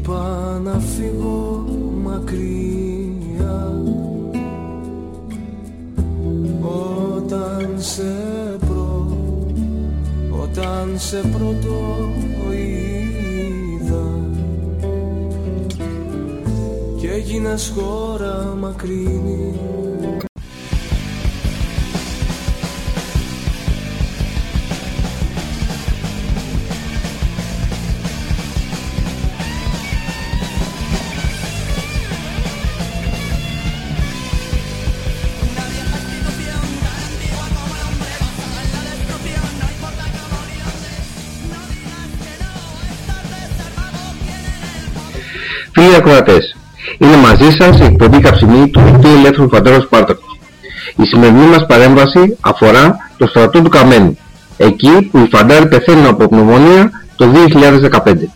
είπα να φύγω μακριά. Όταν σε προ, όταν σε πρώτο είδα. Και έγινες χώρα μακρινή Φίλοι ακροατές, είναι μαζί σας η εκπομπή καψιμή του Δικτύου Ελεύθερου Φαντάρου Σπάρτακος. Η σημερινή μας παρέμβαση αφορά το στρατό του Καμένου, εκεί που οι φαντάροι πεθαίνουν από πνευμονία το 2015.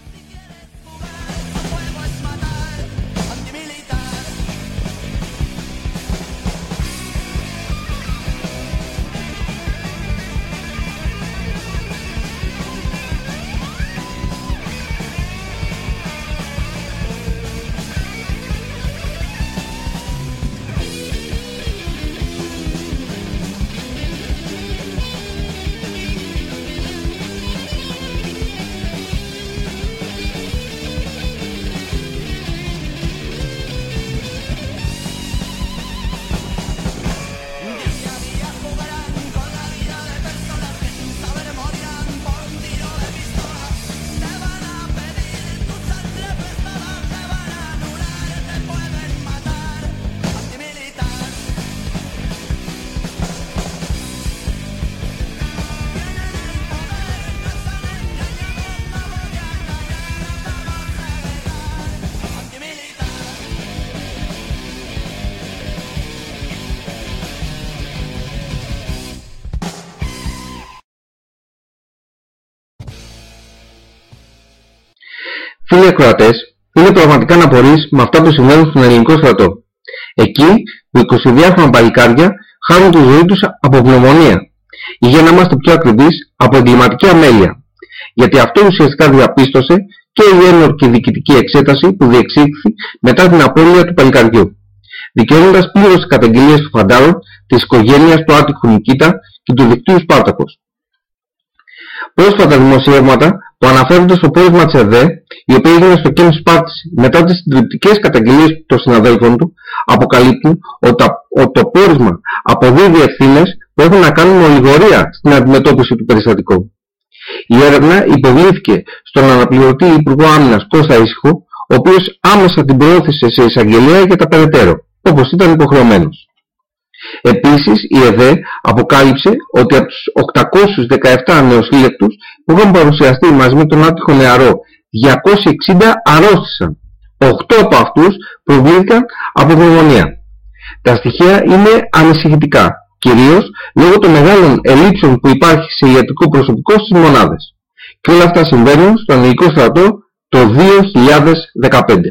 Φίλοι ακροατές, είναι πραγματικά να απορείς με αυτά που συμβαίνουν στον ελληνικό στρατό. Εκεί που 22 χρόνια παλικάρια χάνουν τη ζωή τους από πνευμονία ή για να είμαστε πιο ακριβείς από εγκληματική αμέλεια. Γιατί αυτό ουσιαστικά διαπίστωσε και η ένορκη διοικητική εξέταση που διεξήχθη μετά την απώλεια του παλικαριού. Δικαιώνοντας πλήρως τις καταγγελίες του φαντάρου, της οικογένειας του Άτυχου Νικήτα και του δικτύου Σπάρτακος. Πρόσφατα δημοσιεύματα που αναφέρονται στο πόρισμα της ΕΔΕ, η οποία έγινε στο κέντρο Σπάρτης μετά τις συντριπτικές καταγγελίες των συναδέλφων του, αποκαλύπτουν ότι το πόρισμα αποδίδει ευθύνες που έχουν να κάνουν με ολιγορία στην αντιμετώπιση του περιστατικού. Η έρευνα υποβλήθηκε στον αναπληρωτή Υπουργό Άμυνας Κώστα Ήσυχο, ο οποίος άμεσα την προώθησε σε εισαγγελία για τα περαιτέρω, όπως ήταν υποχρεωμένος. Επίσης η ΕΔΕ αποκάλυψε ότι από τους 817 νεοσύλλεκτους που είχαν παρουσιαστεί μαζί με τον άτυχο νεαρό 260 αρρώστησαν. 8 από αυτούς προβλήθηκαν από γνωμονία. Τα στοιχεία είναι ανησυχητικά, κυρίως λόγω των μεγάλων ελλείψεων που υπάρχει σε ιατρικό προσωπικό στις μονάδες. Και όλα αυτά συμβαίνουν στον ελληνικό στρατό το 2015.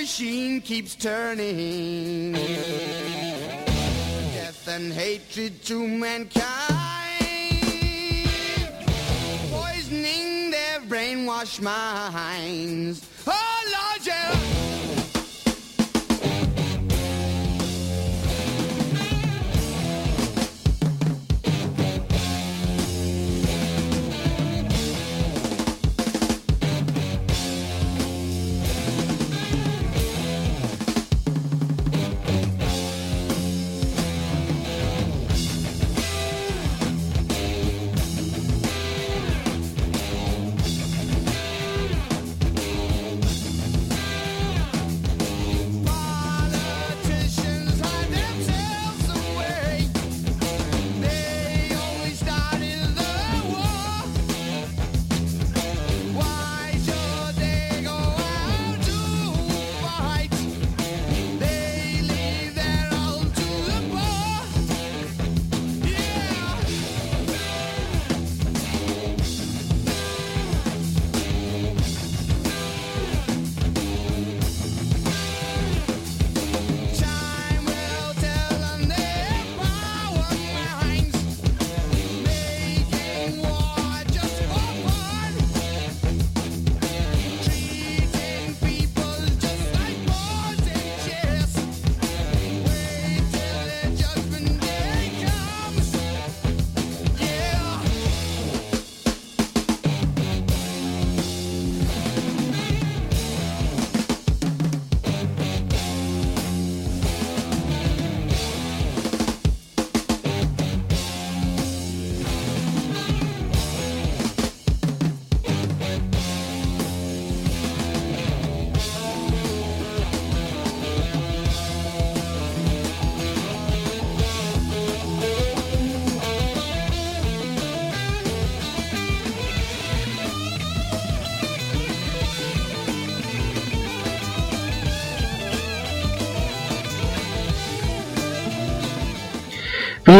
machine keeps turning. Death and hatred to mankind, poisoning their brainwashed minds.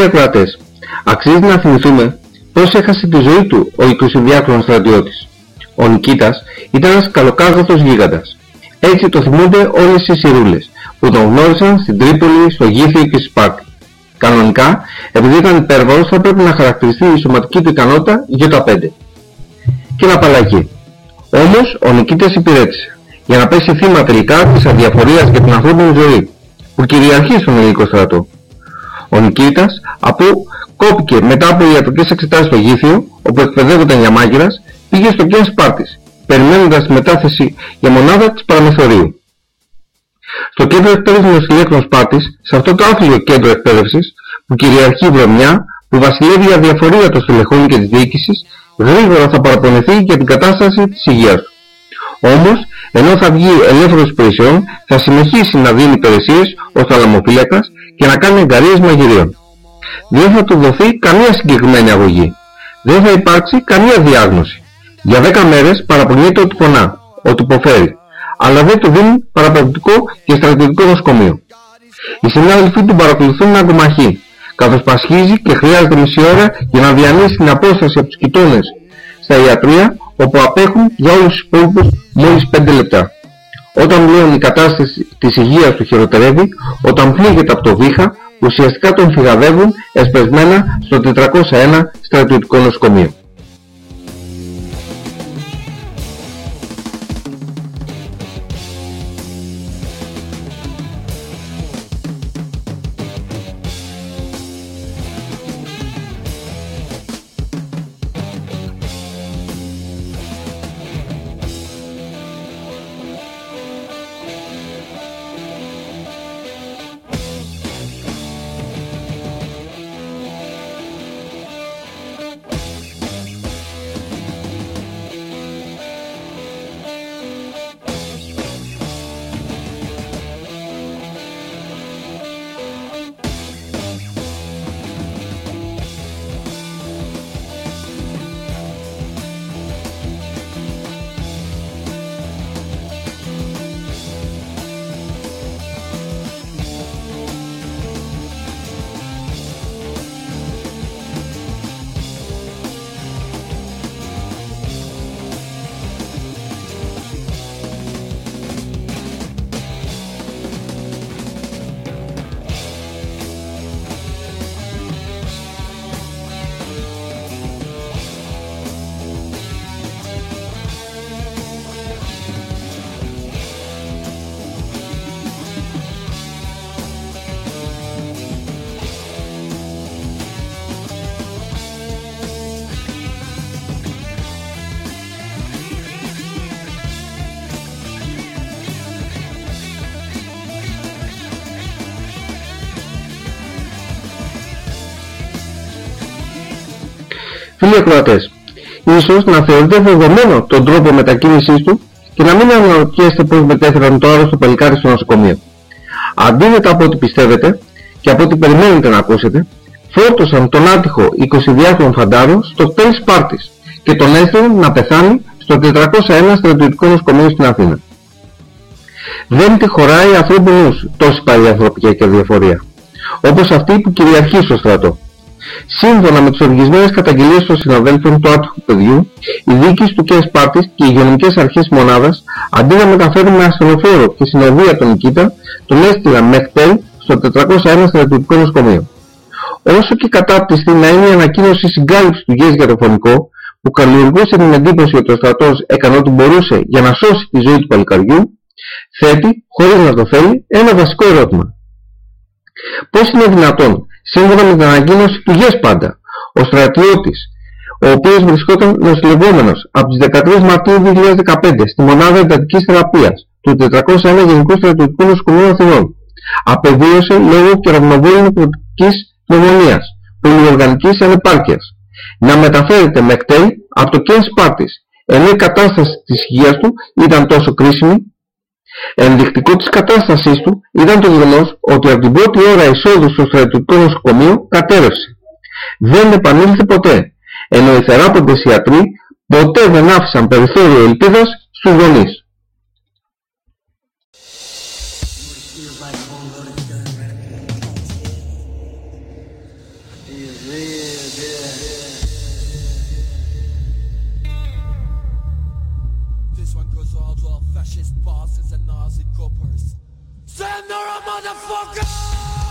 Φίλοι ακροατές, αξίζει να θυμηθούμε πώς έχασε τη ζωή του ο 22χρονος στρατιώτης. Ο Νικήτας ήταν ένας καλοκάγαθος γίγαντας. Έτσι το θυμούνται όλες οι σιρούλες που τον γνώρισαν στην Τρίπολη, στο Γήθιο και στη Σπάρτη. Κανονικά, επειδή ήταν υπέρβαρος θα πρέπει να χαρακτηριστεί η σωματική του ικανότητα για 5. Και να απαλλαγεί. Όμως ο Νικήτας υπηρέτησε για να πέσει θύμα τελικά της αδιαφορίας για την ανθρώπινη ζωή που κυριαρχεί στον ελληνικό στρατό. Ο Νικήτας, αφού κόπηκε μετά από ιατρικές εξετάσεις στο Γήθιο, όπου εκπαιδεύονταν για μάγειρας, πήγε στο κέντρο Σπάρτης, περιμένοντας τη μετάθεση για μονάδα της Παραμεθορίου. Στο κέντρο εκπαίδευσης νοσηλεύτων Σπάρτης, σε αυτό το άθλιο κέντρο εκπαίδευσης, που κυριαρχεί η βρωμιά, που βασιλεύει η αδιαφορία των στελεχών και της διοίκησης, γρήγορα θα παραπονεθεί για την κατάσταση της υγείας του. Όμως, ενώ θα βγει ελεύθερος υπηρεσιών, θα συνεχίσει να δίνει υπηρεσίες ως θαλαμοφύλακας και να κάνει εγκαρίες μαγειρίων. Δεν θα του δοθεί καμία συγκεκριμένη αγωγή. Δεν θα υπάρξει καμία διάγνωση. Για 10 μέρες παραπονιέται ότι πονά, ότι υποφέρει, αλλά δεν του δίνει παραπληκτικό και στρατιωτικό νοσοκομείο. Οι συνάδελφοί του παρακολουθούν αγκομαχή, καθώς πασχίζει και χρειάζεται μισή ώρα για να διανύσει την απόσταση από τους κοιτώνες στα ιατρία, όπου απέχουν για όλους τους υπόλοιπους μόλις 5 λεπτά. Όταν πλέον η κατάσταση της υγείας του χειροτερεύει, όταν πλήγεται από το βήχα, ουσιαστικά τον φυγαδεύουν εσπεσμένα στο 401 στρατιωτικό νοσοκομείο. Φίλοι ακροατές, ίσως να θεωρείτε δεδομένο τον τρόπο μετακίνησής του και να μην αναρωτιέστε πώς μετέφεραν το άρρωστο παλικάρι στο νοσοκομείο. Αντίθετα από ό,τι πιστεύετε και από ό,τι περιμένετε να ακούσετε, φόρτωσαν τον άτυχο 22χρονο φαντάρο στο κτέλ Σπάρτης και τον έστειλαν να πεθάνει στο 401 στρατιωτικό νοσοκομείο στην Αθήνα. Δεν τη χωράει ανθρώπου νους τόση παλιά ανθρωπική και διαφορία, όπως αυτή που κυριαρχεί στο στρατό. Σύμφωνα με τις οργισμένες καταγγελίες των συναδέλφων του άτυχου παιδιού, οι δίκες του ΚΕΣ Πάρτης και οι υγειονομικές αρχές μονάδας, αντί να μεταφέρουν με ασθενοφόρο και συνοδεία τον Νικήτα, τον έστειλαν με χτέλ στο 401 στρατιωτικό νοσοκομείο. Όσο και κατάπτυστη να είναι η ανακοίνωση συγκάλυψης του ΓΕΣ για το φωνικό, που καλλιεργούσε την εντύπωση ότι ο στρατός έκανε ό,τι μπορούσε για να σώσει τη ζωή του παλικαριού, θέτει, χωρίς να το θέλει, ένα βασικό ερώτημα. Πώς είναι δυνατόν, σύμφωνα με την ανακοίνωση του ΓΕΣ πάντα, ο στρατιώτης, ο οποίος βρισκόταν νοσηλευόμενος από τις 13 Μαρτίου 2015 στη μονάδα εντατικής θεραπείας του 401 Γενικού Στρατιωτικού Νοσοκομείου Αθηνών, απεβίωσε λόγω κεραυνοβόλου νεκροτικής πνευμονίας, πολυοργανικής ανεπάρκειας, να μεταφέρεται με κτέλ από το Κέν Σπάρτης, ενώ η κατάσταση της υγείας του ήταν τόσο κρίσιμη Ενδεικτικό της κατάστασής του ήταν το γεγονός ότι από την πρώτη ώρα εισόδου στο στρατιωτικό νοσοκομείο κατέρευσε. Δεν επανήλθε ποτέ, ενώ οι θεράποντες ιατροί ποτέ δεν άφησαν περιθώριο ελπίδας στους γονείς. boss is a Nazi coppers. Send her a motherfucker!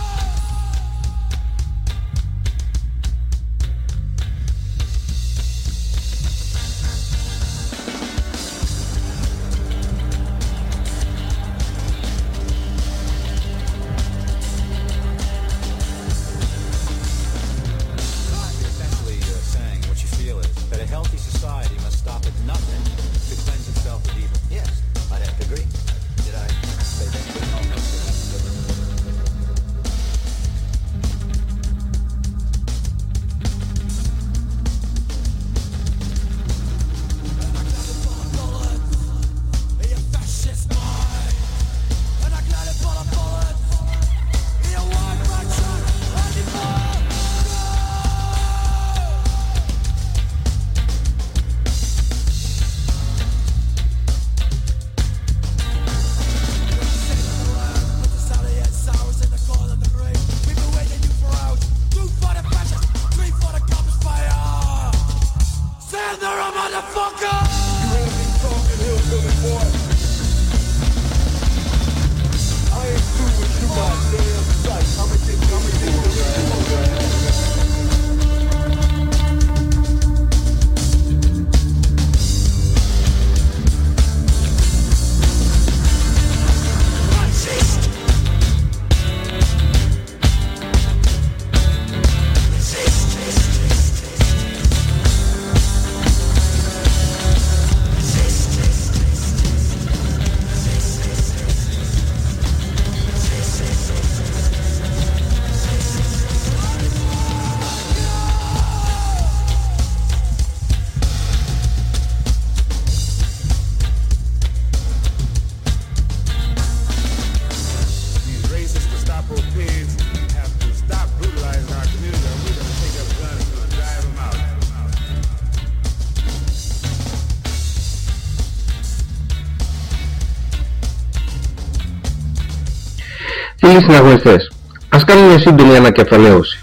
Φίλοι συναγωνιστές, ας κάνουμε μια σύντομη ανακεφαλαίωση.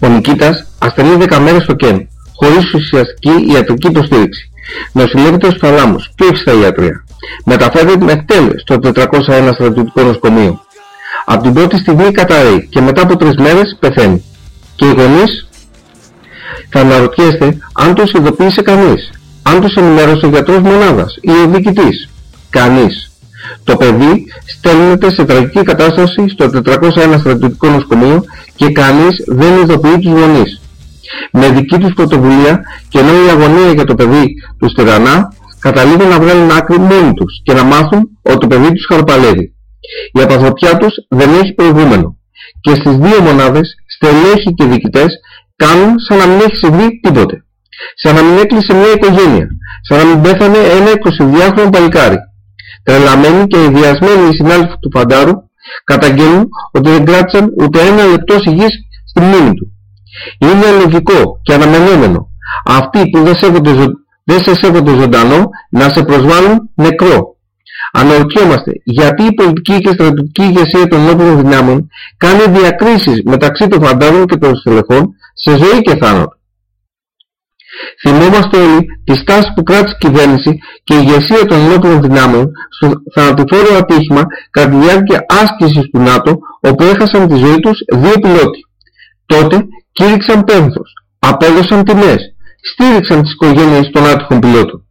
Ο Νικήτας ασθενεί 10 μέρες στο ΚΕΝ, χωρίς ουσιαστική ιατρική υποστήριξη. Νοσηλεύεται στους θαλάμους και όχι στα ιατρία. Μεταφέρεται με εκτέλεση στο 401 στρατιωτικό νοσοκομείο. Από την πρώτη στιγμή καταραίει και μετά από τρεις μέρες πεθαίνει. Και οι γονείς; Θα αναρωτιέστε αν τους ειδοποίησε κανείς, αν τους ενημέρωσε ο γιατρός μονάδας ή ο διοικητής. Κανείς. Το παιδί στέλνεται σε τραγική κατάσταση στο 401 στρατιωτικό νοσοκομείο και κανείς δεν ειδοποιεί τους γονείς. Με δική τους πρωτοβουλία και ενώ η αγωνία για το παιδί τους τυραννά, καταλήγουν να βγάλουν άκρη μόνοι τους και να μάθουν ότι το παιδί τους χαροπαλεύει. Η απαθροπιά τους δεν έχει προηγούμενο και στις δύο μονάδες στελέχοι και διοικητές κάνουν σαν να μην έχει συμβεί τίποτε. Σαν να μην έκλεισε μια οικογένεια. Σαν να μην πέθανε ένα 22χρονο παλικάρι. Τρελαμένοι και ιδιασμένοι οι συνάδελφοι του Φαντάρου καταγγέλνουν ότι δεν κράτησαν ούτε ένα λεπτό υγιής στη μνήμη του. Είναι λογικό και αναμενόμενο αυτοί που δεν, σέβονται, δεν σε σέβονται ζωντανό να σε προσβάλλουν νεκρό. Αναρωτιόμαστε γιατί η πολιτική και στρατιωτική ηγεσία των όπλων δυνάμεων κάνει διακρίσεις μεταξύ των φαντάρων και των στελεχών σε ζωή και θάνατο. Θυμόμαστε όλοι τη στάση που κράτησε η κυβέρνηση και η ηγεσία των ενόπλων δυνάμεων στο θανατηφόρο ατύχημα κατά τη διάρκεια άσκησης του ΝΑΤΟ όπου έχασαν τη ζωή τους δύο πιλότοι. Τότε κήρυξαν πένθος, απέδωσαν τιμές, στήριξαν τις οικογένειες των άτυχων πιλότων.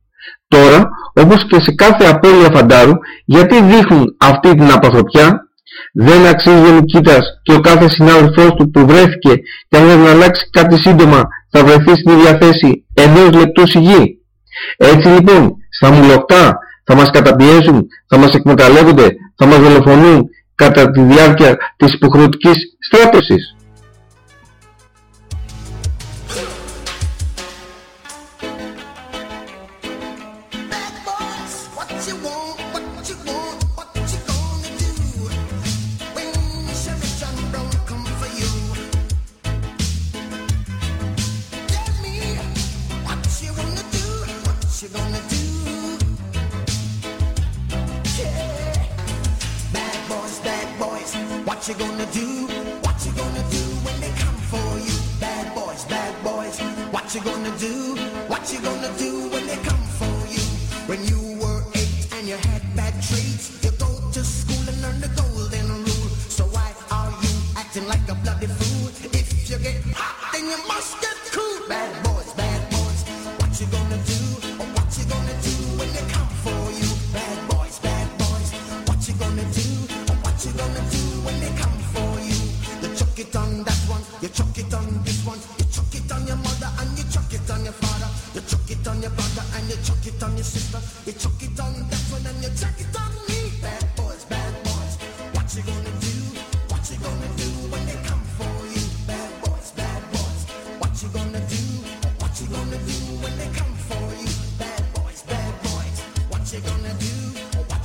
Τώρα, όπως και σε κάθε απώλεια φαντάρου, γιατί δείχνουν αυτή την απαθροπιά, δεν αξίζει ο Νικήτας και ο κάθε συνάδελφός του που βρέθηκε και αν δεν αλλάξει κάτι σύντομα θα βρεθεί στην ίδια θέση ενός λεπτού σιγή. Έτσι λοιπόν, στα μουλοκτά θα μας καταπιέζουν, θα μας εκμεταλλεύονται, θα μας δολοφονούν κατά τη διάρκεια της υποχρεωτικής you gonna do? What you gonna do when they come for you? Bad boys, bad boys, what you gonna do?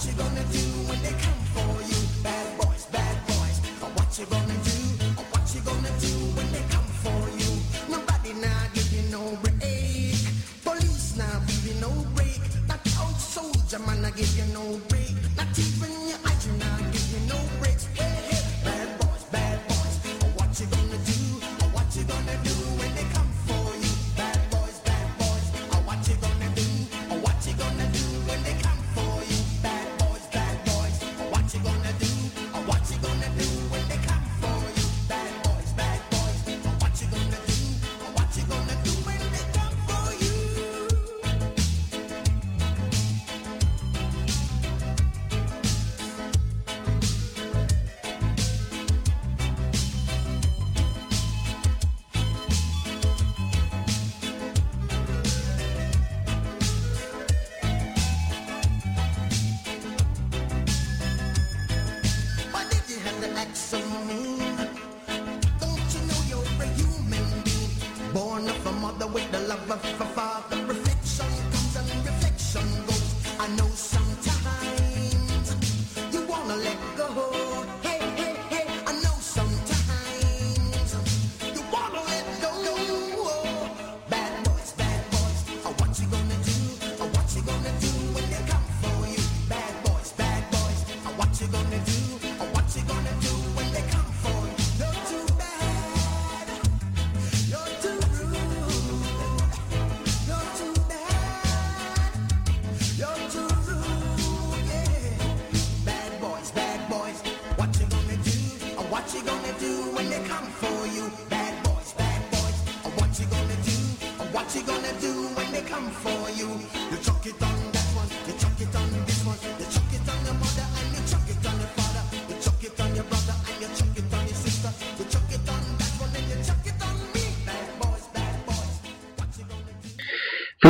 what you gonna do when they come for you? Bad boys, bad boys. What you gonna do? What you gonna do when they come for you? Nobody no break. Police no break. Old soldier man give you no break. fuck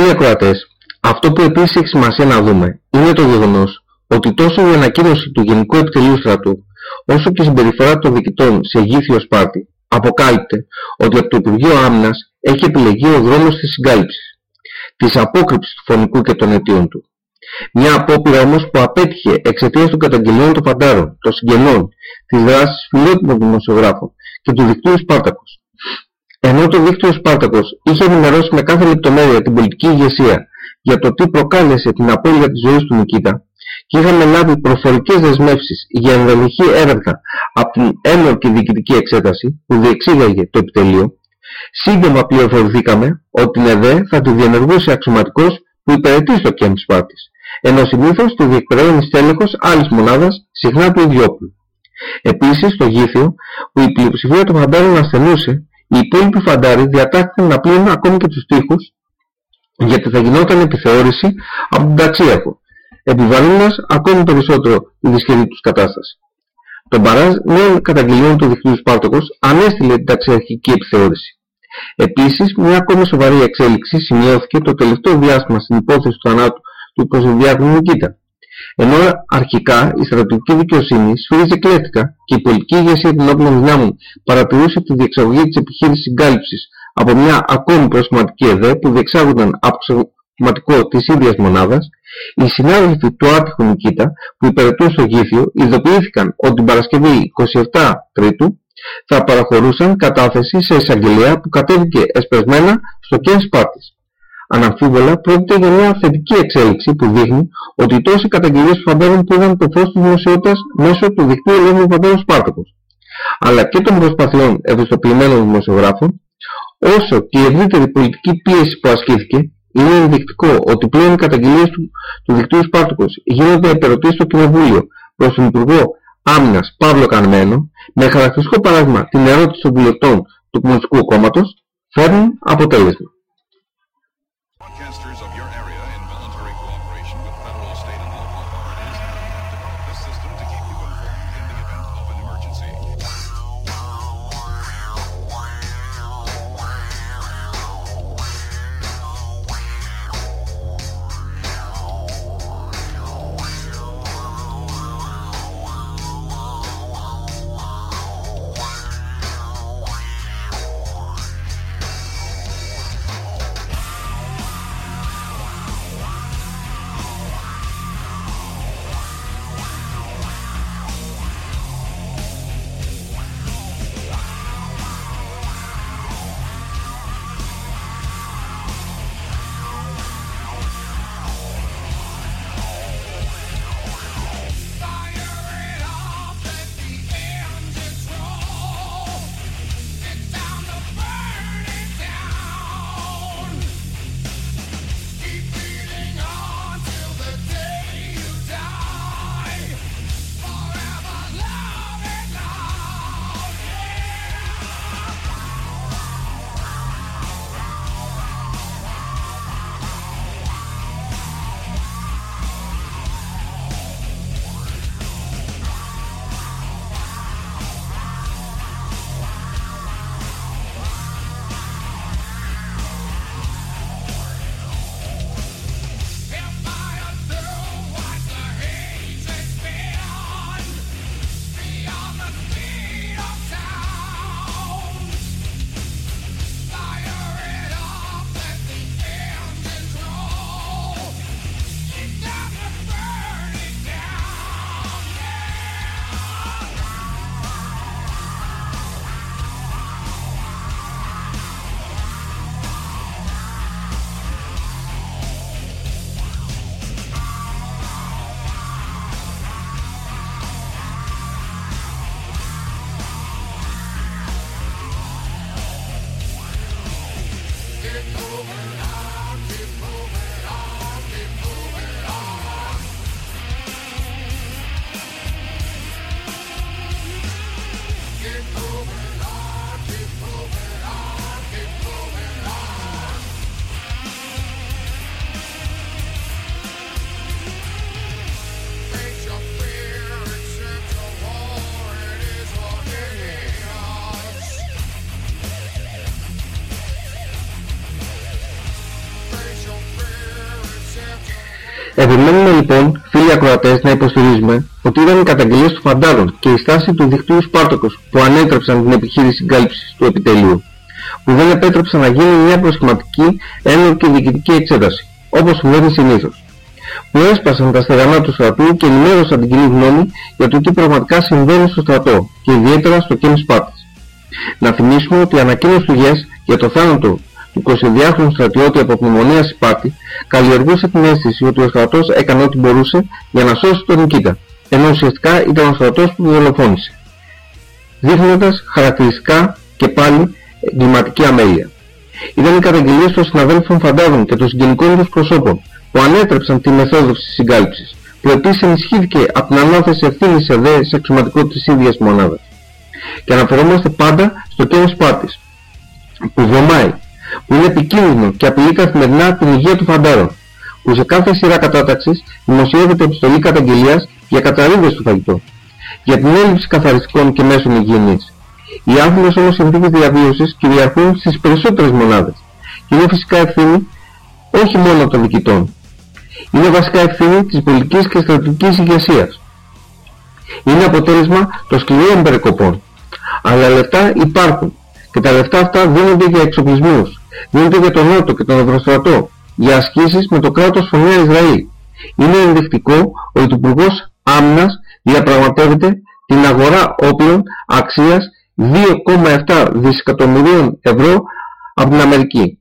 στράτευσης. ακροατές, αυτό που επίσης έχει σημασία να δούμε είναι το γεγονός ότι τόσο η ανακοίνωση του Γενικού Επιτελείου Στρατού όσο και η συμπεριφορά των διοικητών σε γήθιο Σπάρτη αποκάλυπτε ότι από το Υπουργείο Άμυνας έχει επιλεγεί ο δρόμος της συγκάλυψης, της απόκρυψης του φωνικού και των αιτίων του. Μια απόπειρα όμως που απέτυχε εξαιτίας των καταγγελιών των φαντάρων, των συγγενών, της δράσης φιλότιμων δημοσιογράφων και του δικτύου Σπάρτακος. Ενώ το δίκτυο Σπάρτακος είχε ενημερώσει με κάθε λεπτομέρεια την πολιτική ηγεσία για το τι προκάλεσε την απώλεια της ζωής του Νικήτα και είχαμε λάβει προφορικές δεσμεύσεις για ενδελεχή έρευνα από την ένορκη διοικητική εξέταση που διεξήγαγε το επιτελείο, σύντομα πληροφορηθήκαμε ότι την ΕΔΕ θα τη διενεργούσε αξιωματικός που υπηρετεί στο κέντρο Σπάρτης, ενώ συνήθως τη διεκπαιρεώνει στέλεχος άλλης μονάδας, συχνά του Ιδιόπουλου. Επίσης, στο Γήθιο, που η πλειοψηφία των φαντάρων ασθενούσε, οι υπόλοιποι φαντάροι διατάχθηκαν να πλύνουν ακόμη και τους τοίχους γιατί θα γινόταν επιθεώρηση από τον ταξίαρχο, επιβαρύνοντας ακόμη περισσότερο τη δυσχερή τους κατάσταση. Το μπαράζ νέων καταγγελιών του δικτύου Σπάρτοκος ανέστηλε την ταξιαρχική επιθεώρηση. Επίσης, μια ακόμη σοβαρή εξέλιξη σημειώθηκε το τελευταίο διάστημα στην υπόθεση του θανάτου του Κωνσταντιάκου Νικήτα. Ενώ αρχικά η στρατιωτική δικαιοσύνη σφύριζε κλέφτικα και η πολιτική ηγεσία των όπλων δυνάμων παρατηρούσε τη διεξαγωγή της επιχείρησης συγκάλυψης από μια ακόμη προσωματική ΕΔΕ που διεξάγονταν από σωματικό της ίδιας μονάδας, οι συνάδελφοι του άτυχου Νικήτα που υπηρετούν στο Γήθιο ειδοποιήθηκαν ότι την Παρασκευή 27 Τρίτου θα παραχωρούσαν κατάθεση σε εισαγγελία που κατέβηκε εσπεσμένα στο Κένς Σπάρτης. Αναμφίβολα πρόκειται για μια θετική εξέλιξη που δείχνει ότι τόσοι καταγγελίες φαντάρων που είδαν το φως της δημοσιότητας μέσω του δικτύου ελεύθερου φαντάρων Σπάρτακος, αλλά και των προσπαθειών ευαισθητοποιημένων δημοσιογράφων, όσο και η ευρύτερη πολιτική πίεση που ασκήθηκε, είναι ενδεικτικό ότι πλέον οι καταγγελίες του, του δικτύου Σπάρτακος γίνονται επερωτήσεις στο Κοινοβούλιο προς τον Υπουργό Άμυνας Παύλο Κανμένο, με χαρακτηριστικό παράδειγμα την ερώτηση των βουλευτών του Κομμουνιστικού Κόμματος, φέρνουν αποτέλεσμα. Επιμένουμε λοιπόν, φίλοι ακροατές, να υποστηρίζουμε ότι ήταν οι καταγγελίες του φαντάρων και η στάση του δικτύου Σπάρτοκος που ανέτρεψαν την επιχείρηση κάλυψης του επιτελείου. που δεν επέτρεψαν να γίνει μια προσχηματική ένορκη και διοικητική εξέταση, όπως συμβαίνει συνήθως. Που έσπασαν τα στεγανά του στρατού και ενημέρωσαν την κοινή γνώμη για το τι πραγματικά συμβαίνει στο στρατό και ιδιαίτερα στο κέντρο Σπάρτης. Να θυμίσουμε ότι η ανακοίνωση του ΓΕΣ για το θάνατο του 22χρονου στρατιώτη από πνευμονία Σπάρτη καλλιεργούσε την αίσθηση ότι ο στρατός έκανε ό,τι μπορούσε για να σώσει τον Νικήτα, ενώ ουσιαστικά ήταν ο στρατός που δολοφόνησε, δείχνοντας χαρακτηριστικά και πάλι εγκληματική αμέλεια. Ήταν οι καταγγελίες των συναδέλφων φαντάδων και των συγγενικών τους προσώπων που ανέτρεψαν τη μεθόδο της συγκάλυψης, που επίσης ενισχύθηκε από την ανάθεση ευθύνης σε δε σε εξωματικό της ίδιας μονάδας. Και αναφερόμαστε πάντα στο κέντρο Σπάρτης, που βρωμάει, που είναι επικίνδυνο και απειλεί καθημερινά την υγεία του φαντάρων, που σε κάθε σειρά κατάταξης δημοσιεύεται επιστολή καταγγελίας για καταρρύβες του φαγητού, για την έλλειψη καθαριστικών και μέσων υγιεινής. Οι άθλιες όμως συνθήκες διαβίωσης κυριαρχούν στις περισσότερες μονάδες και είναι φυσικά ευθύνη όχι μόνο των διοικητών. Είναι βασικά ευθύνη της πολιτικής και στρατιωτικής ηγεσίας. Είναι αποτέλεσμα των σκληρών περικοπών. Αλλά λεφτά υπάρχουν και τα λεφτά αυτά δίνονται για εξοπλισμούς, δίνονται για τον Νότο και τον Ευρωστρατό, για ασκήσεις με το κράτος στο Νέο Ισραήλ. Είναι ενδεικτικό ότι ο Υπουργός Άμυνας διαπραγματεύεται την αγορά όπλων αξίας 2,7 δισεκατομμυρίων ευρώ από την Αμερική.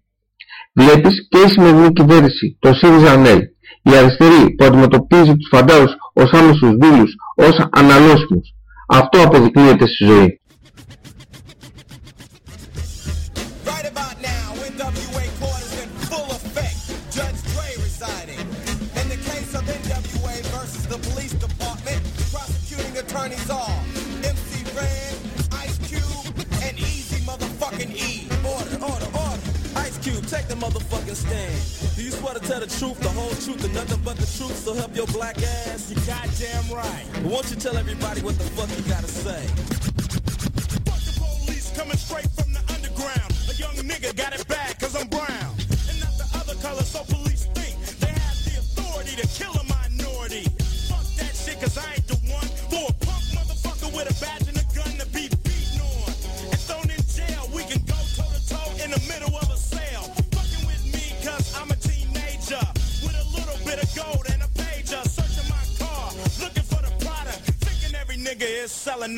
Βλέπεις και η σημερινή κυβέρνηση, το ΣΥΡΙΖΑ ΑΝΕΛ, η αριστερή που αντιμετωπίζει τους φαντάρους ως άμεσους δούλους, ως αναλώσιμους. Αυτό αποδεικνύεται στη ζωή. Understand. Do you swear to tell the truth, the whole truth, and nothing but the truth, so help your black ass? You goddamn right. But won't you tell everybody what the fuck you gotta say? Fuck the police coming straight from the underground. A young nigga got it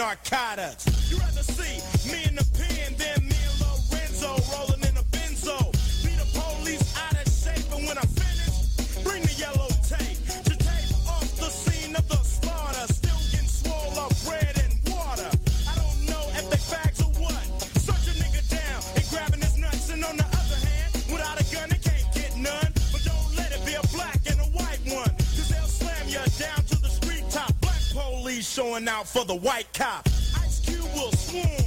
narcotics. Showing out for the white cop. Ice Cube will swarm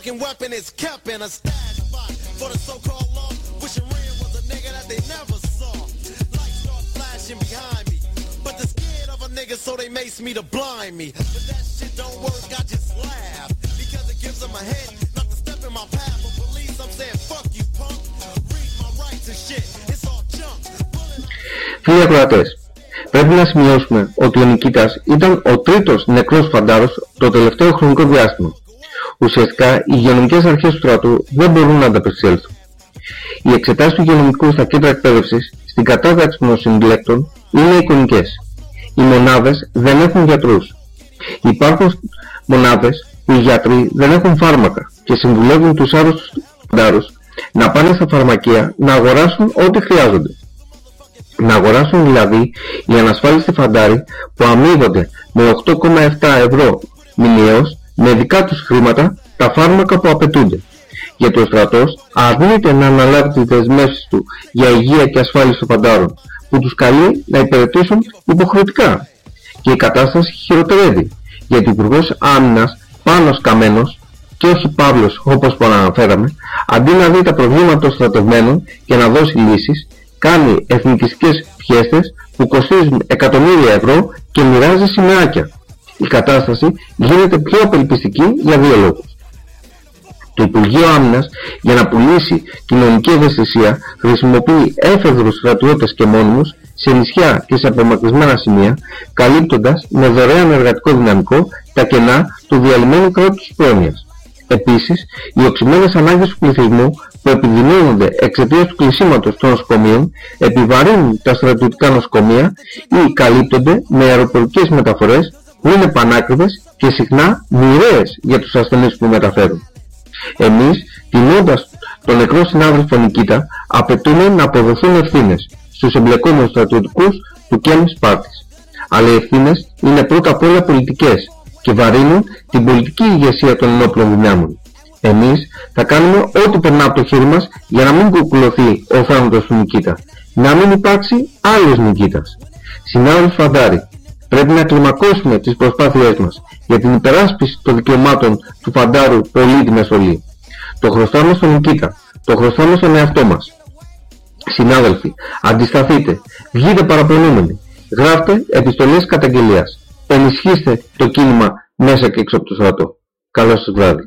a motherfucking weapon is kept in a stash spot for the so-called law. Wishing Ren was a nigga that they never saw. Lights start flashing behind me. But they're scared of a nigga, so they mace me to blind me. But that shit don't work, I just laugh. Because it gives them a head not to step in my path. But police, I'm saying, fuck you, punk. Read my rights and shit. It's all junk. Φίλοι ακροατές, πρέπει να σημειώσουμε ότι ο Νικήτας ήταν ο τρίτος νεκρός φαντάρος το τελευταίο χρονικό διάστημα. Ουσιαστικά, οι υγειονομικές αρχές του στρατού δεν μπορούν να ανταπεξέλθουν. Οι εξετάσεις του υγειονομικού στα κέντρα εκπαίδευσης στην κατάταξη των συντηλέκτων είναι εικονικές. Οι μονάδες δεν έχουν γιατρούς. Υπάρχουν μονάδες που οι γιατροί δεν έχουν φάρμακα και συμβουλεύουν τους άρρωστους φαντάρους να πάνε στα φαρμακεία να αγοράσουν ό,τι χρειάζονται. Να αγοράσουν δηλαδή οι ανασφάλιστοι φαντάροι που αμείβονται με 8,7 ευρώ μηνιαίως με δικά τους χρήματα τα φάρμακα που απαιτούνται. Γιατί ο στρατός αρνείται να αναλάβει τις δεσμεύσεις του για υγεία και ασφάλιση των φαντάρων που τους καλεί να υπηρετήσουν υποχρεωτικά. Και η κατάσταση χειροτερεύει, γιατί ο Υπουργός Άμυνας Πάνος Καμένος και όχι Παύλος όπως αναφέραμε, αντί να δει τα προβλήματα των στρατευμένων και να δώσει λύσεις, κάνει εθνικιστικές πιέστες που κοστίζουν εκατομμύρια ευρώ και μοιράζει σημαίακια. Η κατάσταση γίνεται πιο απελπιστική για δύο λόγους. Το Υπουργείο Άμυνας για να πουλήσει κοινωνική ευαισθησία χρησιμοποιεί έφεδρους στρατιώτες και μόνιμους σε νησιά και σε απομακρυσμένα σημεία, καλύπτοντας με δωρεάν εργατικό δυναμικό τα κενά του διαλυμένου κράτους πρόνοιας. Επίσης, οι οξυμένες ανάγκες του πληθυσμού που επιδεινώνονται εξαιτίας του κλεισίματος των νοσοκομείων επιβαρύνουν τα στρατιωτικά νοσοκομεία ή καλύπτονται με αεροπορικές μεταφορές που είναι πανάκριβες και συχνά μοιραίες για τους ασθενείς που μεταφέρουν. Εμείς, τιμώντας τον νεκρό συνάδελφο Νικήτα, απαιτούμε να αποδοθούν ευθύνες στους εμπλεκόμενους στρατιωτικούς του Κέμις Πάρτης. Αλλά οι ευθύνες είναι πρώτα απ' όλα πολιτικές και βαρύνουν την πολιτική ηγεσία των ενόπλων δυνάμων. Εμείς θα κάνουμε ό,τι περνά από το χέρι μας για να μην κουκουλωθεί ο θάνατος του Νικήτα. Να μην υπάρξει άλλος Νικήτας. Συνάδελφοι Φαντάρη, πρέπει να κλιμακώσουμε τις προσπάθειές μας για την υπεράσπιση των δικαιωμάτων του Φαντάρου πολίτη Μεσολή. Το χρωστάμε στον Νικήτα, το χρωστάμε στον εαυτό μας. Συνάδελφοι, αντισταθείτε, βγείτε παραπονούμενοι, γράφτε επιστολές καταγγελίας, ενισχύστε το κίνημα μέσα και έξω από το στρατό. Καλό σας βράδυ.